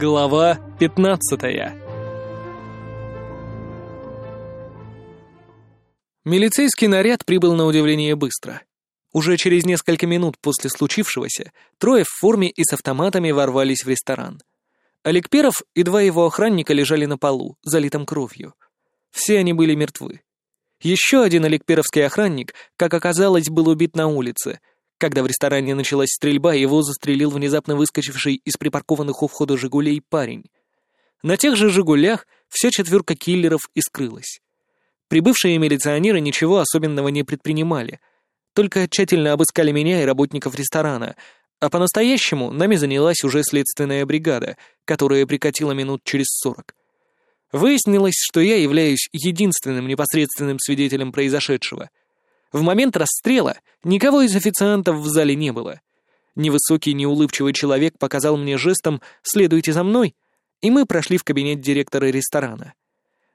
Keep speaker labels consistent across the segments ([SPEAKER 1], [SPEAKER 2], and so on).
[SPEAKER 1] Глава 15 Милицейский наряд прибыл на удивление быстро. Уже через несколько минут после случившегося трое в форме и с автоматами ворвались в ресторан. Олег Перов и два его охранника лежали на полу, залитом кровью. Все они были мертвы. Еще один Олегперовский охранник, как оказалось, был убит на улице. Когда в ресторане началась стрельба, его застрелил внезапно выскочивший из припаркованных у входа «Жигулей» парень. На тех же «Жигулях» вся четверка киллеров и скрылась. Прибывшие милиционеры ничего особенного не предпринимали, только тщательно обыскали меня и работников ресторана, а по-настоящему нами занялась уже следственная бригада, которая прикатила минут через сорок. Выяснилось, что я являюсь единственным непосредственным свидетелем произошедшего. В момент расстрела никого из официантов в зале не было. Невысокий, неулыбчивый человек показал мне жестом «следуйте за мной», и мы прошли в кабинет директора ресторана.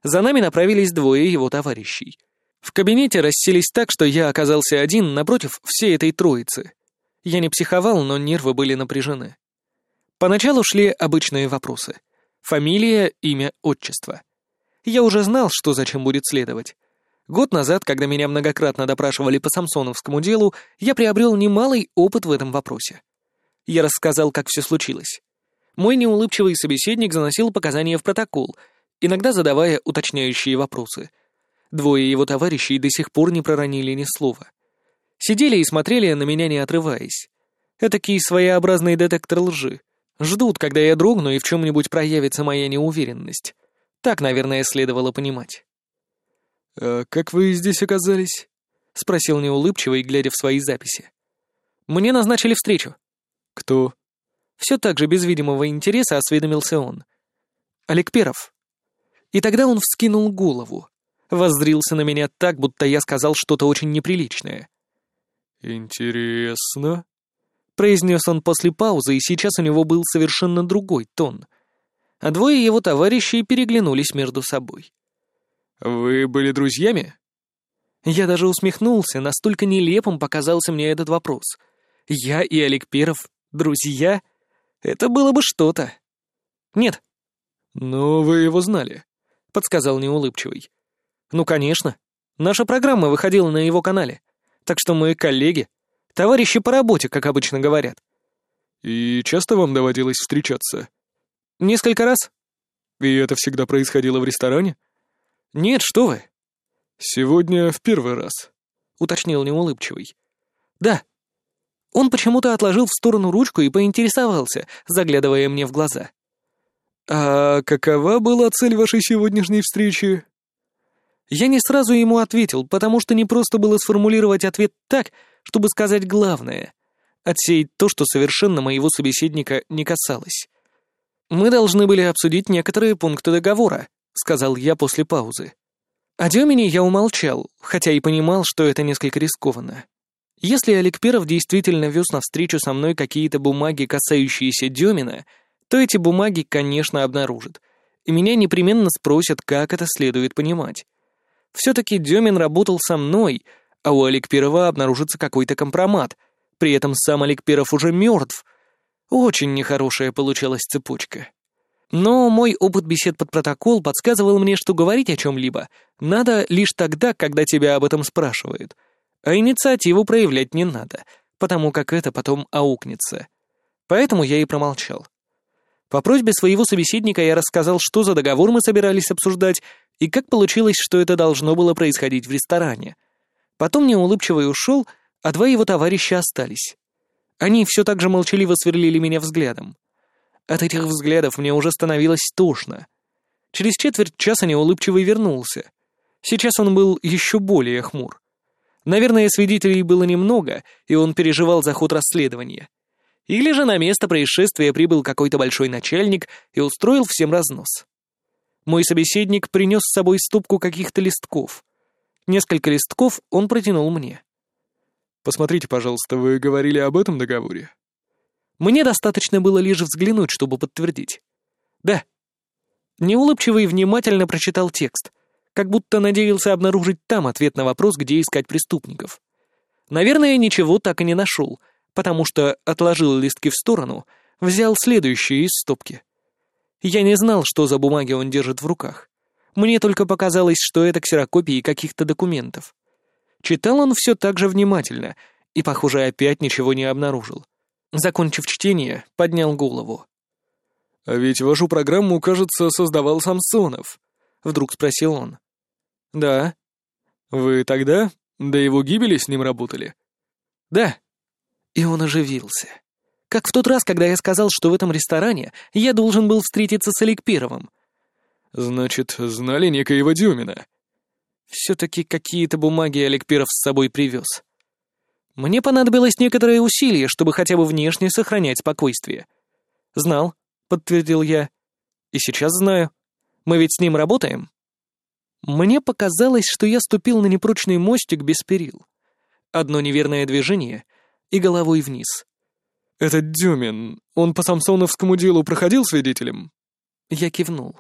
[SPEAKER 1] За нами направились двое его товарищей. В кабинете расселись так, что я оказался один напротив всей этой троицы. Я не психовал, но нервы были напряжены. Поначалу шли обычные вопросы — Фамилия, имя, отчество. Я уже знал, что зачем будет следовать. Год назад, когда меня многократно допрашивали по Самсоновскому делу, я приобрел немалый опыт в этом вопросе. Я рассказал, как все случилось. Мой неулыбчивый собеседник заносил показания в протокол, иногда задавая уточняющие вопросы. Двое его товарищей до сих пор не проронили ни слова. Сидели и смотрели на меня, не отрываясь. Этакий своеобразный детектор лжи. Ждут, когда я дрогну и в чем-нибудь проявится моя неуверенность. Так, наверное, следовало понимать.
[SPEAKER 2] «А как вы здесь оказались?» — спросил неулыбчивый, глядя в свои записи.
[SPEAKER 1] «Мне назначили встречу».
[SPEAKER 2] «Кто?»
[SPEAKER 1] Все так же без видимого интереса осведомился он. «Олег Перов». И тогда он вскинул голову, воззрился на меня так, будто я сказал что-то очень неприличное.
[SPEAKER 2] «Интересно», —
[SPEAKER 1] произнес он после паузы, и сейчас у него был совершенно другой тон. А двое его товарищей переглянулись между собой.
[SPEAKER 2] «Вы были друзьями?»
[SPEAKER 1] Я даже усмехнулся, настолько нелепым показался мне этот вопрос. Я и Олег Перов — друзья? Это было бы что-то. Нет.
[SPEAKER 2] «Но вы его знали», — подсказал неулыбчивый.
[SPEAKER 1] «Ну, конечно. Наша программа выходила на его канале. Так что мы коллеги. Товарищи по работе, как обычно говорят.
[SPEAKER 2] И часто вам доводилось встречаться?
[SPEAKER 1] Несколько раз.
[SPEAKER 2] И это всегда происходило в ресторане?
[SPEAKER 1] Нет, что вы.
[SPEAKER 2] Сегодня в первый раз,
[SPEAKER 1] уточнил неулыбчивый. Да. Он почему-то отложил в сторону ручку и поинтересовался, заглядывая мне в глаза.
[SPEAKER 2] «А какова была цель вашей сегодняшней встречи?»
[SPEAKER 1] Я не сразу ему ответил, потому что не просто было сформулировать ответ так, чтобы сказать главное, отсеять то, что совершенно моего собеседника не касалось. «Мы должны были обсудить некоторые пункты договора», — сказал я после паузы. О Демине я умолчал, хотя и понимал, что это несколько рискованно. Если Олег Перов действительно вез навстречу со мной какие-то бумаги, касающиеся Демина, то эти бумаги, конечно, обнаружат, и меня непременно спросят, как это следует понимать. Все-таки Демин работал со мной, а у Олег Перова обнаружится какой-то компромат. При этом сам Олег Перов уже мертв. Очень нехорошая получалась цепочка. Но мой опыт бесед под протокол подсказывал мне, что говорить о чем-либо надо лишь тогда, когда тебя об этом спрашивают. А инициативу проявлять не надо, потому как это потом аукнется. Поэтому я и промолчал. По просьбе своего собеседника я рассказал, что за договор мы собирались обсуждать, и как получилось, что это должно было происходить в ресторане. Потом неулыбчивый ушел, а два его товарища остались. Они все так же молчаливо сверлили меня взглядом. От этих взглядов мне уже становилось тошно. Через четверть часа неулыбчивый вернулся. Сейчас он был еще более хмур. Наверное, свидетелей было немного, и он переживал за ход расследования. Или же на место происшествия прибыл какой-то большой начальник и устроил всем разнос. Мой собеседник принес с собой ступку каких-то листков. Несколько листков он протянул мне.
[SPEAKER 2] «Посмотрите, пожалуйста, вы говорили об этом договоре?»
[SPEAKER 1] Мне достаточно было лишь взглянуть, чтобы подтвердить. «Да». Неулыбчивый внимательно прочитал текст, как будто надеялся обнаружить там ответ на вопрос, где искать преступников. Наверное, ничего так и не нашел, потому что отложил листки в сторону, взял следующие из стопки. Я не знал, что за бумаги он держит в руках. Мне только показалось, что это ксерокопии каких-то документов. Читал он все так же внимательно и, похоже, опять ничего не обнаружил. Закончив чтение, поднял голову.
[SPEAKER 2] «А ведь вашу программу, кажется, создавал Самсонов», — вдруг спросил он.
[SPEAKER 1] «Да».
[SPEAKER 2] «Вы тогда до его гибели с ним работали?»
[SPEAKER 1] «Да». И он оживился. Как в тот раз, когда я сказал, что в этом ресторане я должен был встретиться с Аликпировым.
[SPEAKER 2] «Значит, знали некоего Дюмина?»
[SPEAKER 1] Все-таки какие-то бумаги Аликпиров с собой привез. Мне понадобилось некоторое усилие, чтобы хотя бы внешне сохранять спокойствие. «Знал», — подтвердил я. «И сейчас знаю. Мы ведь с ним работаем». Мне показалось, что я ступил на непрочный мостик без перил. Одно неверное движение и головой вниз.
[SPEAKER 2] «Этот Дюмин, он по самсоновскому делу проходил свидетелем?»
[SPEAKER 1] Я кивнул.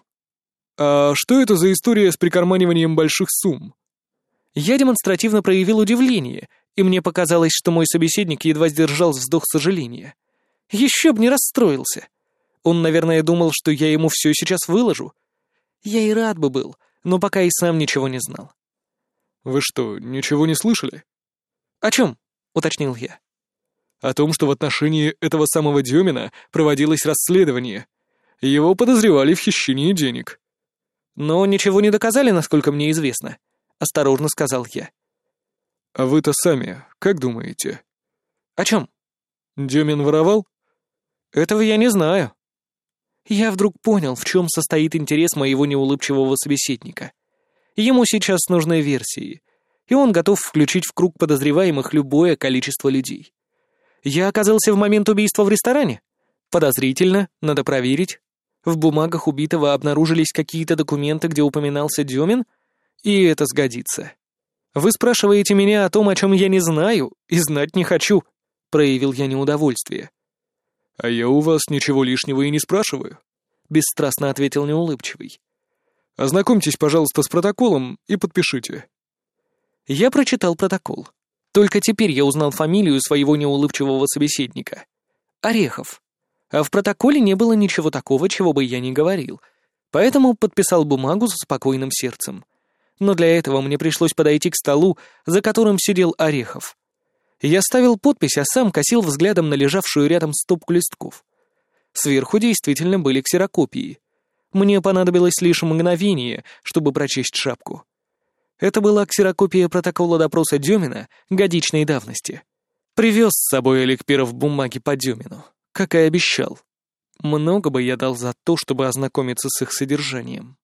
[SPEAKER 2] «А что это за история с прикарманиванием больших сумм?»
[SPEAKER 1] Я демонстративно проявил удивление, и мне показалось, что мой собеседник едва сдержал вздох сожаления. Еще б не расстроился. Он, наверное, думал, что я ему все сейчас выложу. Я и рад бы был, но пока и сам ничего не знал.
[SPEAKER 2] «Вы что, ничего не слышали?»
[SPEAKER 1] «О чем?» — уточнил я.
[SPEAKER 2] «О том, что в отношении этого самого Демина проводилось расследование. Его подозревали в хищении денег».
[SPEAKER 1] «Но ничего не доказали, насколько мне известно», — осторожно сказал я.
[SPEAKER 2] «А вы-то сами как думаете?»
[SPEAKER 1] «О чем?»
[SPEAKER 2] «Демин воровал?»
[SPEAKER 1] «Этого я не знаю». Я вдруг понял, в чем состоит интерес моего неулыбчивого собеседника. Ему сейчас нужны версии, и он готов включить в круг подозреваемых любое количество людей. Я оказался в момент убийства в ресторане? Подозрительно, надо проверить. В бумагах убитого обнаружились какие-то документы, где упоминался Демин, и это сгодится. Вы спрашиваете меня о том, о чем я не знаю и знать не хочу, проявил я неудовольствие.
[SPEAKER 2] А я у вас ничего лишнего и не спрашиваю,
[SPEAKER 1] бесстрастно ответил неулыбчивый.
[SPEAKER 2] Ознакомьтесь, пожалуйста, с протоколом и подпишите.
[SPEAKER 1] Я прочитал протокол. Только теперь я узнал фамилию своего неулыбчивого собеседника. Орехов а в протоколе не было ничего такого, чего бы я не говорил, поэтому подписал бумагу со спокойным сердцем. Но для этого мне пришлось подойти к столу, за которым сидел Орехов. Я ставил подпись, а сам косил взглядом на лежавшую рядом стопку листков. Сверху действительно были ксерокопии. Мне понадобилось лишь мгновение, чтобы прочесть шапку. Это была ксерокопия протокола допроса Демина годичной давности. Привез с собой Олег бумаги по Демину как и обещал. Много бы я дал за то, чтобы ознакомиться с их содержанием.